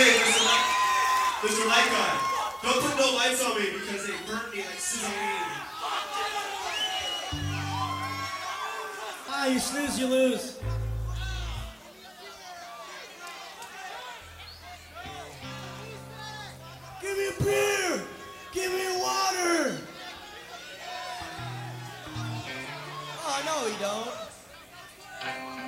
Hey, there's a light, there's a light guy. Don't put no lights on me because they burnt me like sizzling. Ah, you snooze, you lose. Give me a beer! Give me water! Oh, no, you don't.